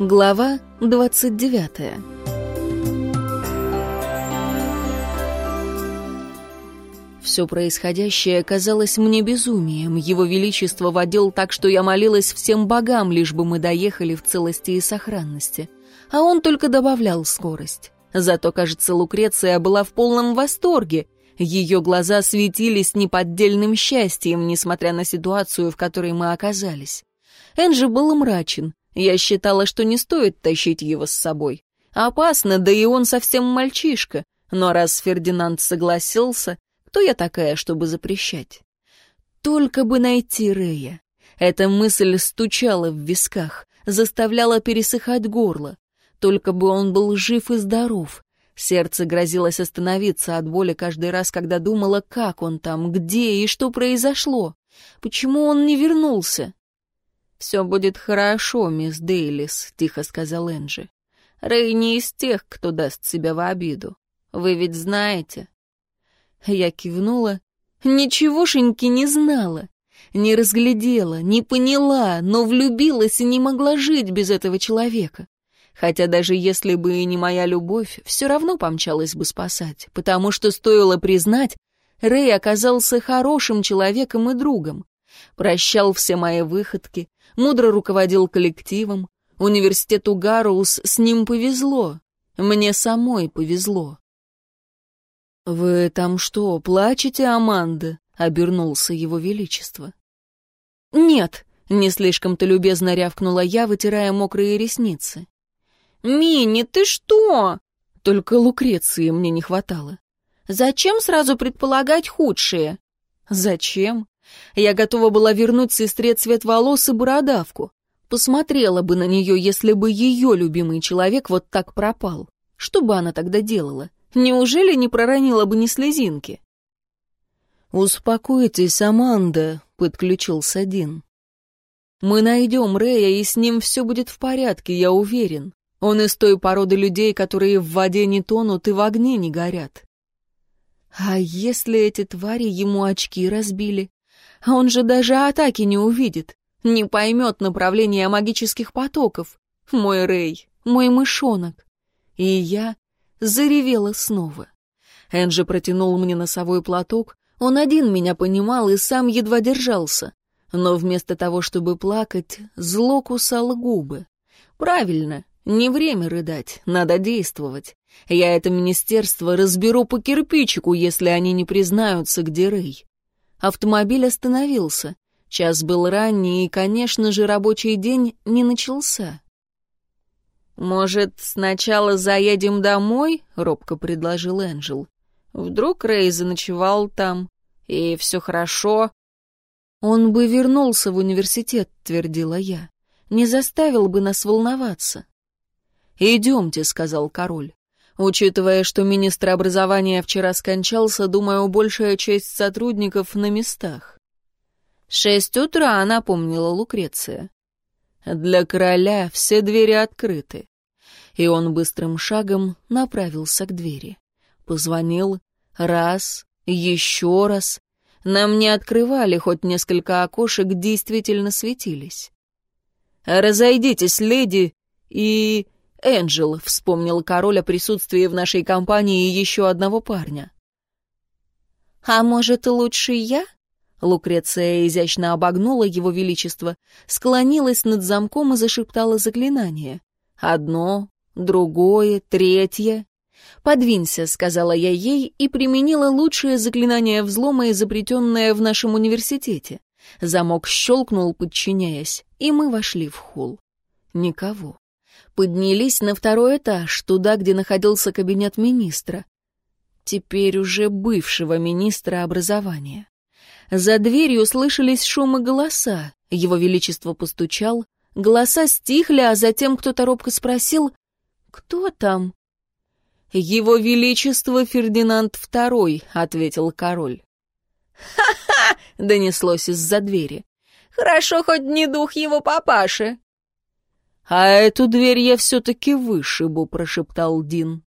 Глава 29 Все происходящее казалось мне безумием. Его Величество водил так, что я молилась всем богам, лишь бы мы доехали в целости и сохранности. А он только добавлял скорость. Зато, кажется, Лукреция была в полном восторге. Ее глаза светились неподдельным счастьем, несмотря на ситуацию, в которой мы оказались. Энджи был мрачен. Я считала, что не стоит тащить его с собой. Опасно, да и он совсем мальчишка. Но раз Фердинанд согласился, кто я такая, чтобы запрещать? Только бы найти Рея. Эта мысль стучала в висках, заставляла пересыхать горло. Только бы он был жив и здоров. Сердце грозилось остановиться от боли каждый раз, когда думала, как он там, где и что произошло. Почему он не вернулся? «Все будет хорошо, мисс Дейлис», — тихо сказал Энджи. «Рэй не из тех, кто даст себя в обиду. Вы ведь знаете». Я кивнула. Ничегошеньки не знала. Не разглядела, не поняла, но влюбилась и не могла жить без этого человека. Хотя даже если бы и не моя любовь, все равно помчалась бы спасать, потому что стоило признать, Рэй оказался хорошим человеком и другом. Прощал все мои выходки, мудро руководил коллективом. Университету Гарроуз с ним повезло. Мне самой повезло. «Вы там что, плачете, Аманда?» — обернулся его величество. «Нет», — не слишком-то любезно рявкнула я, вытирая мокрые ресницы. «Мини, ты что?» Только Лукреции мне не хватало. «Зачем сразу предполагать худшее?» «Зачем?» Я готова была вернуть сестре цвет волос и бородавку. Посмотрела бы на нее, если бы ее любимый человек вот так пропал. Что бы она тогда делала? Неужели не проронила бы ни слезинки? «Успокойтесь, Аманда», — подключился Дин. «Мы найдем Рэя, и с ним все будет в порядке, я уверен. Он из той породы людей, которые в воде не тонут и в огне не горят». «А если эти твари ему очки разбили? Он же даже атаки не увидит, не поймет направления магических потоков. Мой Рэй, мой мышонок. И я заревела снова. Энджи протянул мне носовой платок, он один меня понимал и сам едва держался. Но вместо того, чтобы плакать, зло кусало губы. Правильно, не время рыдать, надо действовать. Я это министерство разберу по кирпичику, если они не признаются, где Рэй. Автомобиль остановился. Час был ранний, и, конечно же, рабочий день не начался. «Может, сначала заедем домой?» — робко предложил Энджел. «Вдруг Рэй заночевал там, и все хорошо?» «Он бы вернулся в университет», — твердила я. «Не заставил бы нас волноваться». «Идемте», — сказал король. Учитывая, что министр образования вчера скончался, думаю, большая часть сотрудников на местах. «Шесть утра», — напомнила Лукреция. Для короля все двери открыты. И он быстрым шагом направился к двери. Позвонил раз, еще раз. Нам не открывали, хоть несколько окошек действительно светились. «Разойдитесь, леди, и...» «Энджел», — вспомнил король о присутствии в нашей компании еще одного парня. «А может, лучше я?» Лукреция изящно обогнула его величество, склонилась над замком и зашептала заклинание. Одно, другое, третье. «Подвинься», — сказала я ей и применила лучшее заклинание взлома, изобретенное в нашем университете. Замок щелкнул, подчиняясь, и мы вошли в холл. Никого. Поднялись на второй этаж, туда, где находился кабинет министра. Теперь уже бывшего министра образования. За дверью слышались шумы голоса. Его Величество постучал. Голоса стихли, а затем кто-то робко спросил «Кто там?» «Его Величество Фердинанд II», — ответил король. «Ха-ха!» — донеслось из-за двери. «Хорошо, хоть не дух его папаши». «А эту дверь я все-таки вышибу», — прошептал Дин.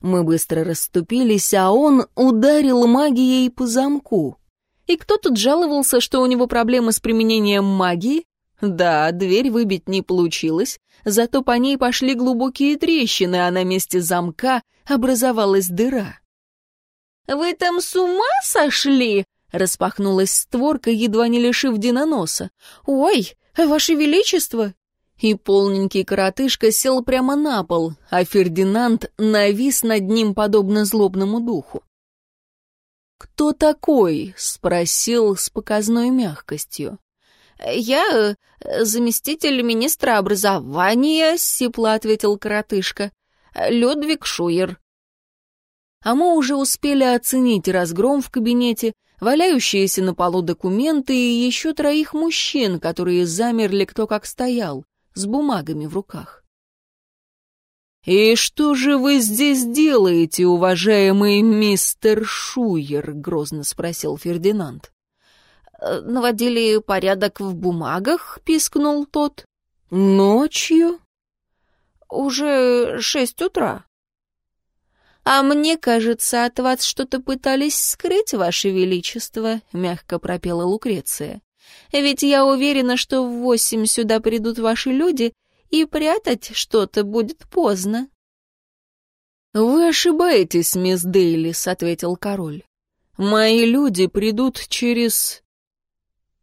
Мы быстро расступились, а он ударил магией по замку. И кто тут жаловался, что у него проблемы с применением магии? Да, дверь выбить не получилось, зато по ней пошли глубокие трещины, а на месте замка образовалась дыра. «Вы там с ума сошли?» — распахнулась створка, едва не лишив Дина носа. «Ой, ваше величество!» И полненький коротышка сел прямо на пол, а Фердинанд навис над ним, подобно злобному духу. «Кто такой?» — спросил с показной мягкостью. «Я э, заместитель министра образования», — сипло ответил коротышка. «Людвиг Шуер». А мы уже успели оценить разгром в кабинете, валяющиеся на полу документы и еще троих мужчин, которые замерли кто как стоял, с бумагами в руках. «И что же вы здесь делаете, уважаемый мистер Шуер?» — грозно спросил Фердинанд. Э, наводили порядок в бумагах», — пискнул тот. «Ночью?» «Уже шесть утра». «А мне кажется, от вас что-то пытались скрыть, ваше величество», — мягко пропела Лукреция. «Ведь я уверена, что в восемь сюда придут ваши люди, и прятать что-то будет поздно». «Вы ошибаетесь, мисс Дейлис», — ответил король. «Мои люди придут через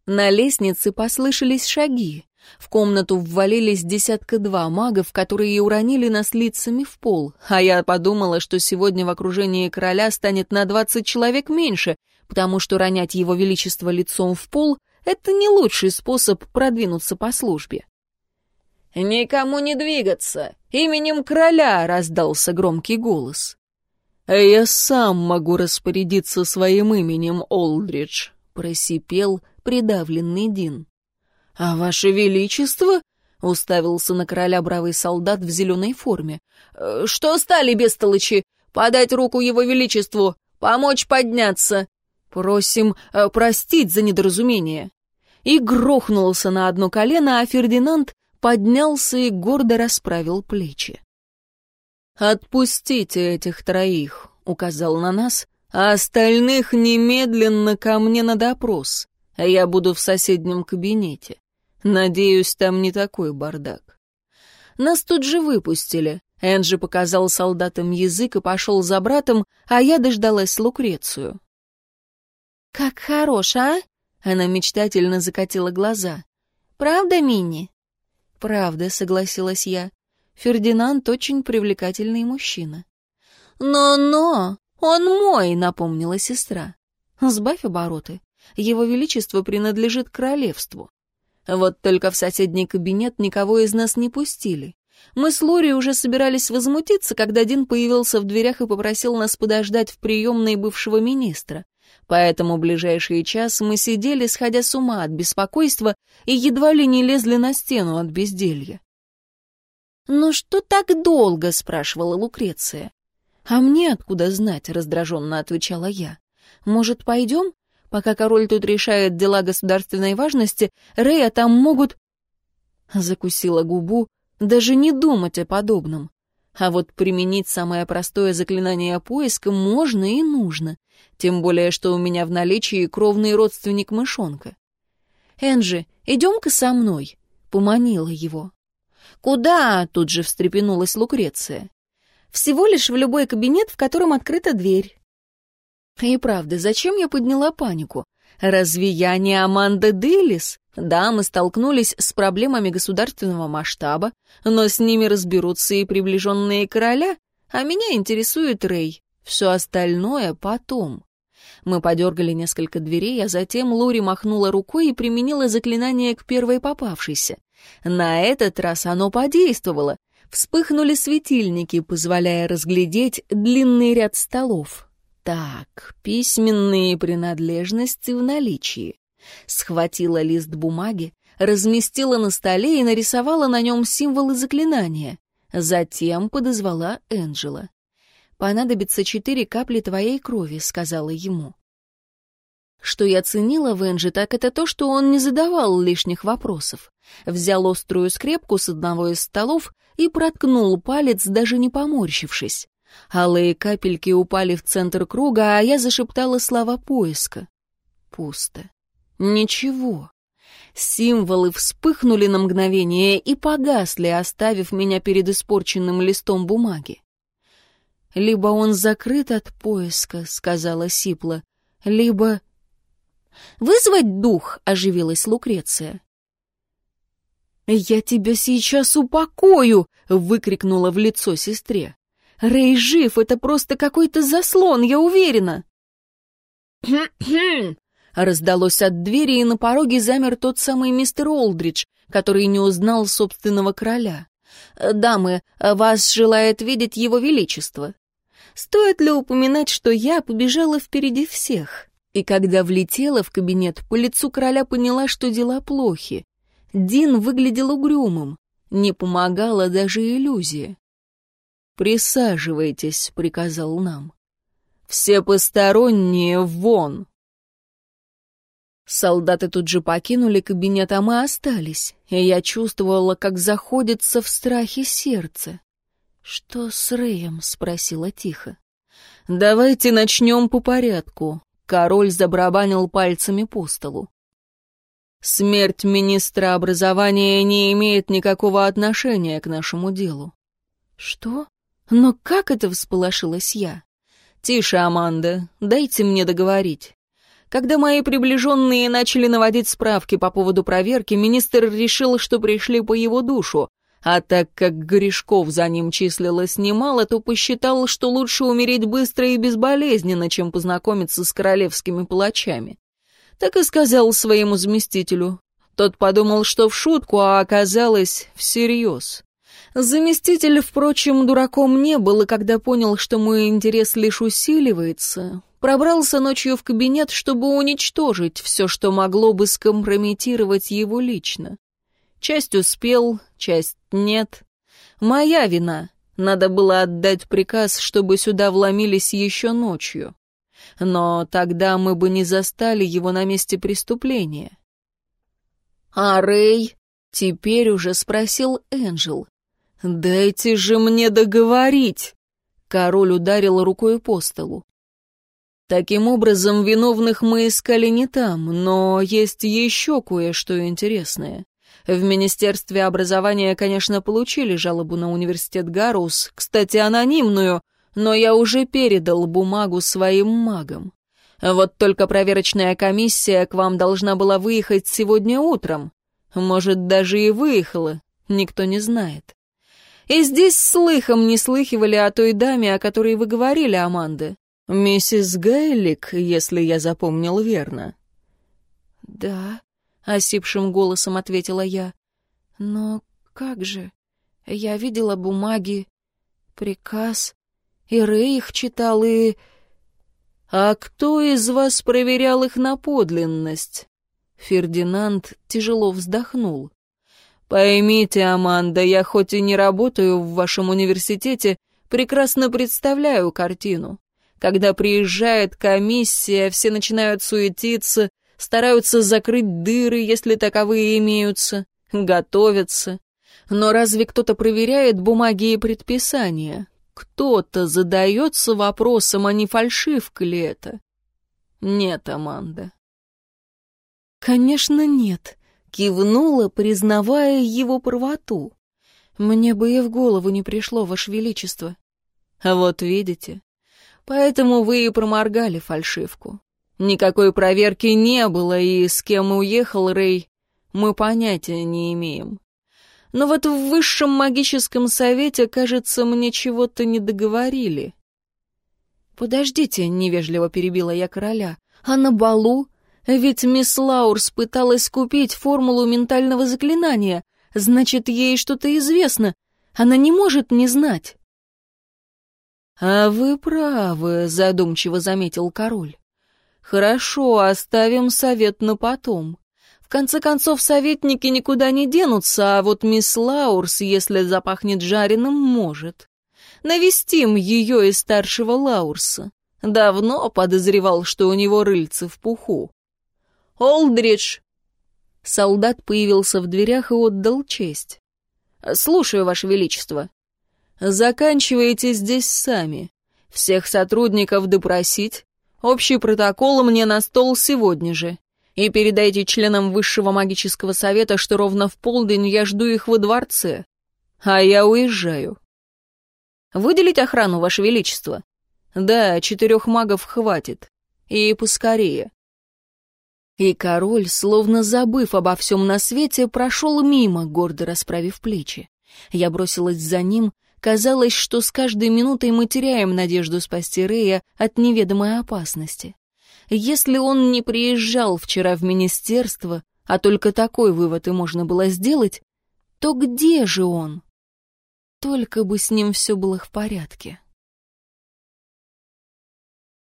на лестнице послышались шаги. В комнату ввалились десятка-два магов, которые уронили нас лицами в пол, а я подумала, что сегодня в окружении короля станет на двадцать человек меньше, потому что ронять его величество лицом в пол — это не лучший способ продвинуться по службе. «Никому не двигаться! Именем короля!» — раздался громкий голос. «Я сам могу распорядиться своим именем, Олдридж», — просипел придавленный Дин. «А ваше величество?» — уставился на короля бравый солдат в зеленой форме. «Э, «Что стали, бестолочи? Подать руку его величеству! Помочь подняться! Просим э, простить за недоразумение!» И грохнулся на одно колено, а Фердинанд поднялся и гордо расправил плечи. «Отпустите этих троих», — указал на нас, — «а остальных немедленно ко мне на допрос а я буду в соседнем кабинете. Надеюсь, там не такой бардак. Нас тут же выпустили. Энджи показал солдатам язык и пошел за братом, а я дождалась Лукрецию. «Как хорош, а?» Она мечтательно закатила глаза. «Правда, Минни?» «Правда», — согласилась я. Фердинанд очень привлекательный мужчина. «Но-но, он мой», — напомнила сестра. «Сбавь обороты. Его Величество принадлежит королевству. Вот только в соседний кабинет никого из нас не пустили. Мы с Лори уже собирались возмутиться, когда Дин появился в дверях и попросил нас подождать в приемной бывшего министра. Поэтому ближайший час мы сидели, сходя с ума от беспокойства, и едва ли не лезли на стену от безделья. «Ну что так долго?» — спрашивала Лукреция. «А мне откуда знать?» — раздраженно отвечала я. «Может, пойдем? Пока король тут решает дела государственной важности, Рея там могут...» Закусила губу, даже не думать о подобном. А вот применить самое простое заклинание поиска можно и нужно, тем более, что у меня в наличии кровный родственник мышонка. «Энджи, идем-ка со мной», — поманила его. «Куда?» — тут же встрепенулась Лукреция. «Всего лишь в любой кабинет, в котором открыта дверь». И правда, зачем я подняла панику? Разве я не Аманда Делис? Да, мы столкнулись с проблемами государственного масштаба, но с ними разберутся и приближенные короля, а меня интересует Рэй. Все остальное потом. Мы подергали несколько дверей, а затем Лури махнула рукой и применила заклинание к первой попавшейся. На этот раз оно подействовало. Вспыхнули светильники, позволяя разглядеть длинный ряд столов. Так, письменные принадлежности в наличии. Схватила лист бумаги, разместила на столе и нарисовала на нем символы заклинания. Затем подозвала Энджела. «Понадобится четыре капли твоей крови», — сказала ему. Что я ценила в Энджи, так это то, что он не задавал лишних вопросов. Взял острую скрепку с одного из столов и проткнул палец, даже не поморщившись. Алые капельки упали в центр круга, а я зашептала слова поиска. Пусто. Ничего. Символы вспыхнули на мгновение и погасли, оставив меня перед испорченным листом бумаги. «Либо он закрыт от поиска», — сказала Сипла, — «либо...» «Вызвать дух!» — оживилась Лукреция. «Я тебя сейчас упокою!» — выкрикнула в лицо сестре. «Рэй жив, это просто какой-то заслон, я уверена!» Раздалось от двери, и на пороге замер тот самый мистер Олдридж, который не узнал собственного короля. «Дамы, вас желает видеть его величество». Стоит ли упоминать, что я побежала впереди всех? И когда влетела в кабинет, по лицу короля поняла, что дела плохи. Дин выглядел угрюмым. Не помогала даже иллюзия. «Присаживайтесь», — приказал нам. «Все посторонние вон!» Солдаты тут же покинули кабинет, а мы остались, и я чувствовала, как заходится в страхе сердце. «Что с Рэем?» — спросила тихо. «Давайте начнем по порядку». Король забрабанил пальцами по столу. Смерть министра образования не имеет никакого отношения к нашему делу. Что? Но как это всполошилась я? Тише, Аманда, дайте мне договорить. Когда мои приближенные начали наводить справки по поводу проверки, министр решил, что пришли по его душу, а так как грешков за ним числилось немало, то посчитал, что лучше умереть быстро и безболезненно, чем познакомиться с королевскими палачами так и сказал своему заместителю. Тот подумал, что в шутку, а оказалось всерьез. Заместитель, впрочем, дураком не был, и когда понял, что мой интерес лишь усиливается, пробрался ночью в кабинет, чтобы уничтожить все, что могло бы скомпрометировать его лично. Часть успел, часть нет. Моя вина. Надо было отдать приказ, чтобы сюда вломились еще ночью но тогда мы бы не застали его на месте преступления. «А Рэй?» — теперь уже спросил Энджел. «Дайте же мне договорить!» Король ударил рукой по столу. Таким образом, виновных мы искали не там, но есть еще кое-что интересное. В Министерстве образования, конечно, получили жалобу на университет Гарус, кстати, анонимную, но я уже передал бумагу своим магам. Вот только проверочная комиссия к вам должна была выехать сегодня утром. Может, даже и выехала, никто не знает. И здесь слыхом не слыхивали о той даме, о которой вы говорили, Аманда. Миссис Гейлик, если я запомнил верно. Да, осипшим голосом ответила я. Но как же? Я видела бумаги, приказ. И Рэй их читал, и... «А кто из вас проверял их на подлинность?» Фердинанд тяжело вздохнул. «Поймите, Аманда, я хоть и не работаю в вашем университете, прекрасно представляю картину. Когда приезжает комиссия, все начинают суетиться, стараются закрыть дыры, если таковые имеются, готовятся. Но разве кто-то проверяет бумаги и предписания? Кто-то задается вопросом, а не фальшивка ли это? Нет, Аманда. Конечно, нет, кивнула, признавая его правоту. Мне бы и в голову не пришло, Ваше Величество. А вот видите, поэтому вы и проморгали фальшивку. Никакой проверки не было, и с кем уехал Рэй, мы понятия не имеем. Но вот в высшем магическом совете, кажется, мне чего-то не договорили. «Подождите», — невежливо перебила я короля, — «а на балу? Ведь мисс Лаурс пыталась купить формулу ментального заклинания. Значит, ей что-то известно. Она не может не знать». «А вы правы», — задумчиво заметил король. «Хорошо, оставим совет на потом конце концов, советники никуда не денутся, а вот мисс Лаурс, если запахнет жареным, может. Навестим ее и старшего Лаурса. Давно подозревал, что у него рыльце в пуху. «Олдридж!» Солдат появился в дверях и отдал честь. «Слушаю, Ваше Величество». «Заканчивайте здесь сами. Всех сотрудников допросить. Общий протокол мне на стол сегодня же. И передайте членам Высшего магического совета, что ровно в полдень я жду их во дворце. А я уезжаю. Выделить охрану, Ваше Величество? Да, четырех магов хватит. И поскорее. И король, словно забыв обо всем на свете, прошел мимо, гордо расправив плечи. Я бросилась за ним. Казалось, что с каждой минутой мы теряем надежду спасти Рея от неведомой опасности. Если он не приезжал вчера в министерство, а только такой вывод и можно было сделать, то где же он? Только бы с ним все было в порядке.